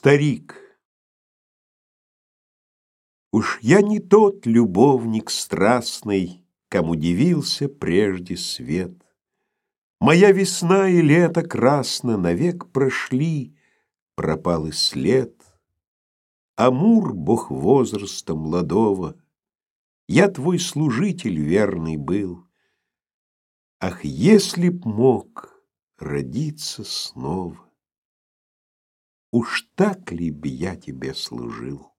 Старик Уж я не тот любовник страстный, Кому дивился прежде свет. Моя весна и лето красно Навек прошли, пропал и след. Амур, бог возраста молодого, Я твой служитель верный был. Ах, если б мог родиться снова! Уж так ли б я тебе служил?